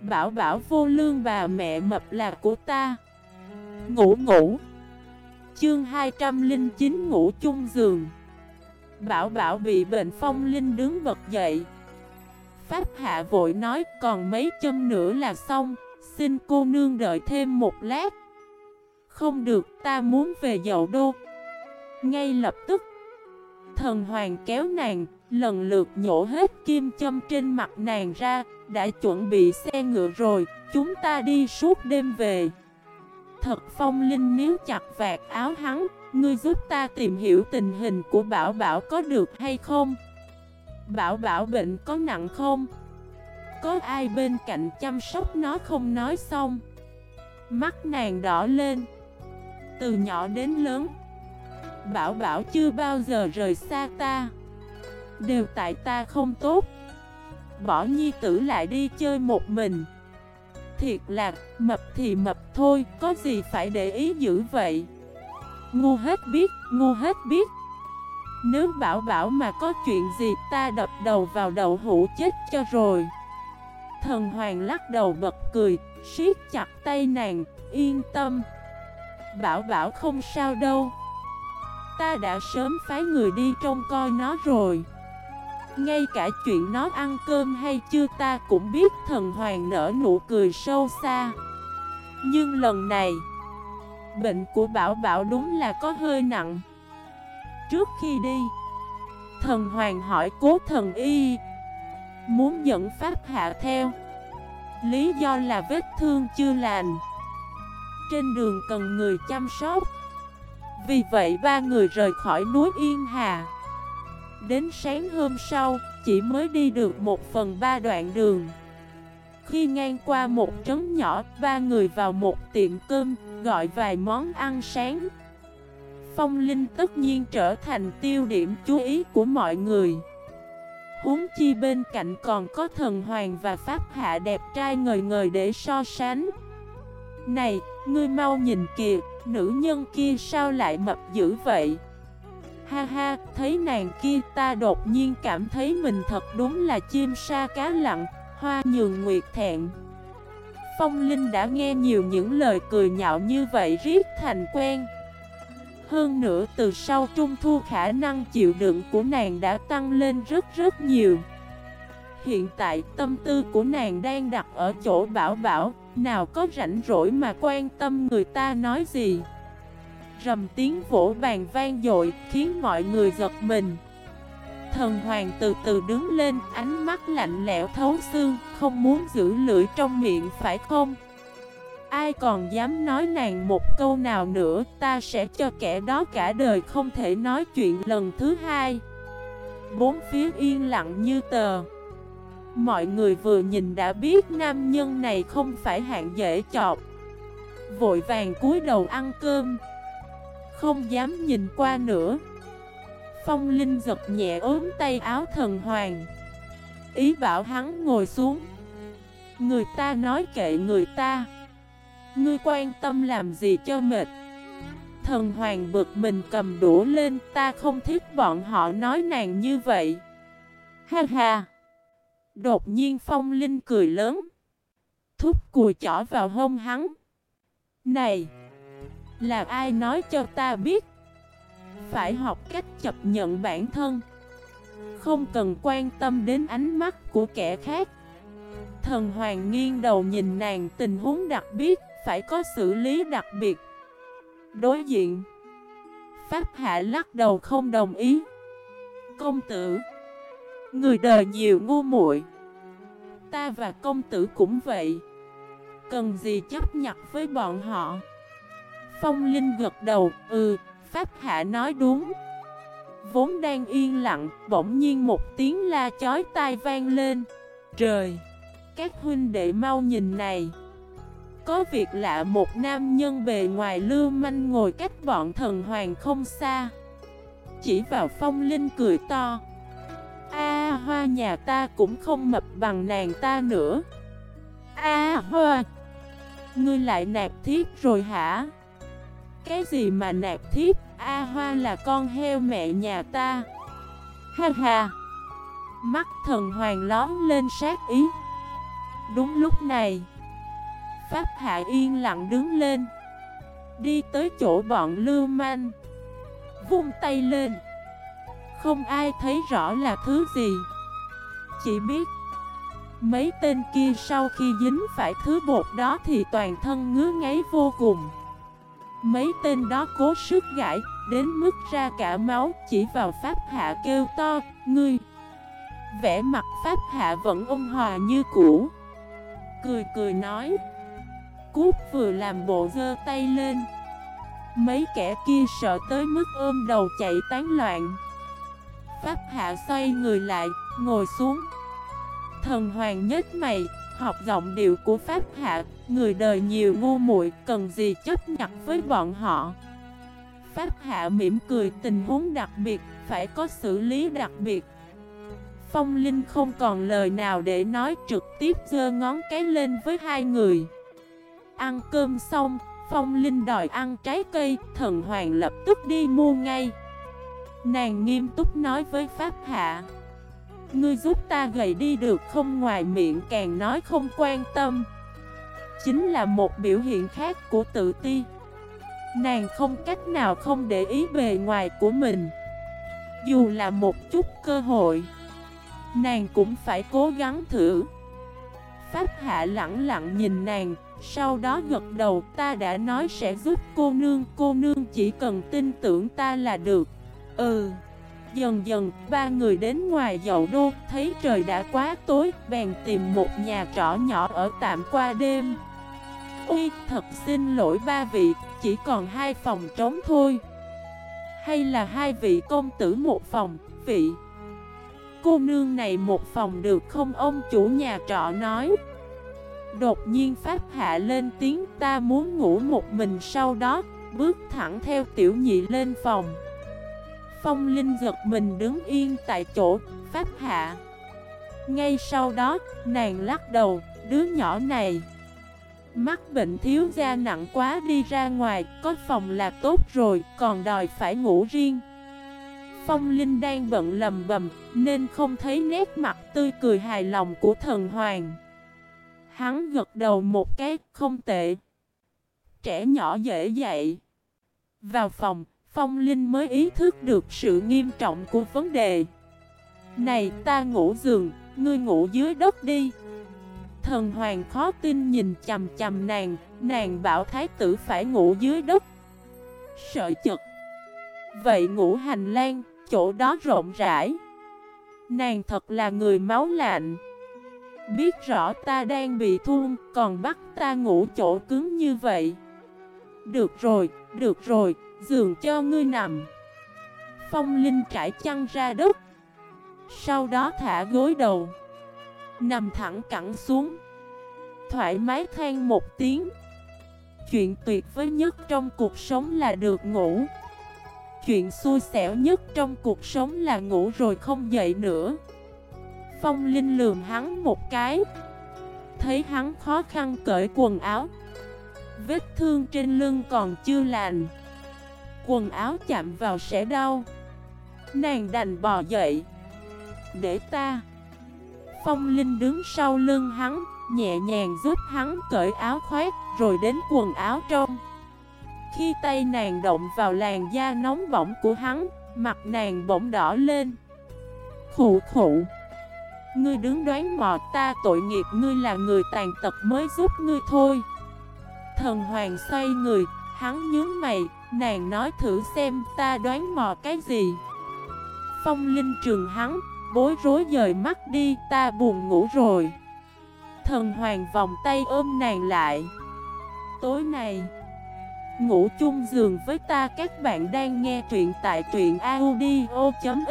Bảo bảo vô lương bà mẹ mập là của ta. Ngủ ngủ. Chương 209 ngủ chung giường. Bảo bảo bị bệnh phong linh đứng bật dậy. Pháp hạ vội nói, còn mấy châm nữa là xong, Xin cô nương đợi thêm một lát. Không được, ta muốn về dậu đô. Ngay lập tức Thần hoàng kéo nàng, Lần lượt nhổ hết kim châm trên mặt nàng ra, Đã chuẩn bị xe ngựa rồi, Chúng ta đi suốt đêm về Thật phong linh níu chặt vạt áo hắn, Ngươi giúp ta tìm hiểu tình hình của Bảo Bảo có được hay không? Bảo Bảo bệnh có nặng không? Có ai bên cạnh chăm sóc nó không nói xong Mắt nàng đỏ lên Từ nhỏ đến lớn Bảo Bảo chưa bao giờ rời xa ta. Đều tại ta không tốt. Bỏ nhi tử lại đi chơi một mình. Thiệt là mập thì mập thôi Có gì phải để ý dữ vậy? Ngu hết biết, ngu hết biết. Nếu bảo bảo mà có chuyện gì ta đập đầu vào đậu hũ chết cho rồi. Thần hoàng lắc đầu bật cười, siết chặt tay nàng, yên tâm. Bảo bảo không sao đâu. Ta đã sớm phái người đi trông coi nó rồi. Ngay cả chuyện nó ăn cơm hay chưa ta cũng biết thần hoàng nở nụ cười sâu xa. Nhưng lần này, Bệnh của Bảo Bảo đúng là có hơi nặng. Trước khi đi, Thần Hoàng hỏi cố thần y, Muốn dẫn Pháp Hạ theo? Lý do là vết thương chưa lành. Trên đường cần người chăm sóc. Vì vậy ba người rời khỏi núi Yên Hà. Đến sáng hôm sau Chỉ mới đi được một phần ba đoạn đường. Khi ngang qua một trấn nhỏ Ba người vào một tiệm cơm Gọi vài món ăn sáng. Phong Linh tất nhiên trở thành tiêu điểm chú ý của mọi người. Huống chi bên cạnh còn có thần hoàng và pháp hạ đẹp trai ngời ngời để so sánh. Này, ngươi mau nhìn kìa, nữ nhân kia sao lại mập dữ vậy? Ha ha, thấy nàng kia ta đột nhiên cảm thấy mình thật đúng là chim sa cá lặng, hoa nhường nguyệt thẹn. Phong Linh đã nghe nhiều những lời cười nhạo như vậy riết thành quen. Hơn nữa từ sau trung thu khả năng chịu đựng của nàng đã tăng lên rất rất nhiều. Hiện tại tâm tư của nàng đang đặt ở chỗ bảo bảo. Nào có rảnh rỗi mà quan tâm người ta nói gì. Rầm tiếng vỗ bàn vang dội khiến mọi người giật mình. Thần hoàng từ từ đứng lên, ánh mắt lạnh lẽo thấu xương, Không muốn giữ lưỡi trong miệng, phải không? Ai còn dám nói nàng một câu nào nữa, Ta sẽ cho kẻ đó cả đời không thể nói chuyện lần thứ hai. Bốn phía yên lặng như tờ. Mọi người vừa nhìn đã biết nam nhân này không phải hạng dễ chọc. Vội vàng cúi đầu ăn cơm. Không dám nhìn qua nữa. Phong Linh giật nhẹ ốm tay áo thần hoàng. Ý bảo hắn ngồi xuống. Người ta nói kệ người ta. Ngươi quan tâm làm gì cho mệt? Thần hoàng bực mình cầm đũa lên, Ta không thích bọn họ nói nàng như vậy. Ha ha. Đột nhiên phong linh cười lớn. Thúc cùi chỏ vào hông hắn. Này Là ai nói cho ta biết? Phải học cách chấp nhận bản thân. Không cần quan tâm đến ánh mắt của kẻ khác. Thần hoàng nghiêng đầu nhìn nàng tình huống đặc biệt phải có xử lý đặc biệt. Đối diện, Pháp Hạ lắc đầu không đồng ý. Công tử, người đời nhiều ngu muội, ta và công tử cũng vậy. Cần gì chấp nhặt với bọn họ? Phong Linh gật đầu, ừ, Pháp Hạ nói đúng. Vốn đang yên lặng, bỗng nhiên một tiếng la chói tai vang lên. Trời! Các huynh đệ mau nhìn này! có việc lạ một nam nhân bề ngoài lưu manh ngồi cách bọn thần hoàng không xa Chỉ vào phong linh cười to hoa nhà ta cũng không mập bằng nàng ta nữa. A hoa! Ngươi lại nạp thiếp rồi hả? Cái gì mà nạp thiếp? A hoa là con heo mẹ nhà ta. Ha ha! Mắt thần hoàng lón lên sát ý. Đúng lúc này, Pháp Hạ yên lặng đứng lên. Đi tới chỗ bọn lưu manh. Vung tay lên. Không ai thấy rõ là thứ gì. Chỉ biết, Mấy tên kia sau khi dính phải thứ bột đó thì toàn thân ngứa ngáy vô cùng. Mấy tên đó cố sức gãi, Đến mức ra cả máu Chỉ vào Pháp Hạ kêu to, Ngươi! Vẽ mặt Pháp Hạ vẫn ôn hòa như cũ. Cười cười nói, Cút vừa làm bộ dơ tay lên. Mấy kẻ kia sợ tới mức ôm đầu chạy tán loạn. Pháp Hạ xoay người lại, ngồi xuống. Thần Hoàng nhếch mày, học giọng điệu của Pháp Hạ Người đời nhiều ngu muội cần gì chấp nhặt với bọn họ? Pháp Hạ mỉm cười tình huống đặc biệt, phải có xử lý đặc biệt. Phong Linh không còn lời nào để nói trực tiếp giơ ngón cái lên với hai người. Ăn cơm xong, Phong Linh đòi ăn trái cây, thần hoàng lập tức đi mua ngay. Nàng nghiêm túc nói với Pháp Hạ. Ngươi giúp ta gầy đi được không ngoài miệng càng nói không quan tâm. Chính là một biểu hiện khác của tự ti. Nàng không cách nào không để ý bề ngoài của mình. Dù là một chút cơ hội, Nàng cũng phải cố gắng thử. Pháp hạ lặng lặng nhìn nàng, Sau đó gật đầu, ta đã nói sẽ giúp cô nương Cô nương chỉ cần tin tưởng ta là được. Ừ Dần dần, ba người đến ngoài dậu đô, thấy trời đã quá tối, bèn tìm một nhà trọ nhỏ ở tạm qua đêm. Ui, thật xin lỗi ba vị, chỉ còn hai phòng trống thôi. Hay là hai vị công tử một phòng, vị Cô nương này một phòng được không ông chủ nhà trọ nói Đột nhiên Pháp Hạ lên tiếng ta muốn ngủ một mình sau đó Bước thẳng theo tiểu nhị lên phòng Phong Linh giật mình đứng yên tại chỗ Pháp Hạ. Ngay sau đó nàng lắc đầu Đứa nhỏ này Mắc bệnh thiếu da nặng quá đi ra ngoài Có phòng là tốt rồi Còn đòi phải ngủ riêng. Phong Linh đang bận lầm bầm Nên không thấy nét mặt tươi cười hài lòng của thần hoàng. Hắn gật đầu một cái không tệ. Trẻ nhỏ dễ dậy, Vào phòng Phong Linh mới ý thức được sự nghiêm trọng của vấn đề. Này ta ngủ giường Ngươi ngủ dưới đất đi. Thần hoàng khó tin nhìn chầm chầm nàng Nàng bảo thái tử phải ngủ dưới đất. Sợ chật. Vậy ngủ hành lang chỗ đó rộng rãi. Nàng thật là người máu lạnh. Biết rõ ta đang bị thun Còn bắt ta ngủ chỗ cứng như vậy. Được rồi, được rồi Giường cho ngươi nằm. Phong Linh trải chăn ra đất. Sau đó thả gối đầu. Nằm thẳng cẳng xuống. Thoải mái than một tiếng. Chuyện tuyệt vời nhất trong cuộc sống là được ngủ. Chuyện xui xẻo nhất trong cuộc sống là ngủ rồi không dậy nữa. Phong Linh lườm hắn một cái. Thấy hắn khó khăn cởi quần áo. Vết thương trên lưng còn chưa lành. Quần áo chạm vào sẽ đau Nàng đành bò dậy Để ta Phong Linh đứng sau lưng hắn Nhẹ nhàng giúp hắn cởi áo khoét Rồi đến quần áo trong khi tay nàng động vào làn da nóng bỏng của hắn, mặt nàng bỗng đỏ lên. Khụ khụ. Ngươi đứng đoán mò ta tội nghiệp ngươi là người tàn tật mới giúp ngươi thôi. Thần hoàng xoay người, hắn nhướng mày, nàng nói thử xem ta đoán mò cái gì. Phong linh trường hắn, bối rối dời mắt đi, ta buồn ngủ rồi. Thần hoàng vòng tay ôm nàng lại. Tối nay... Ngủ chung giường với ta các bạn đang nghe truyện tại truyện audio.fif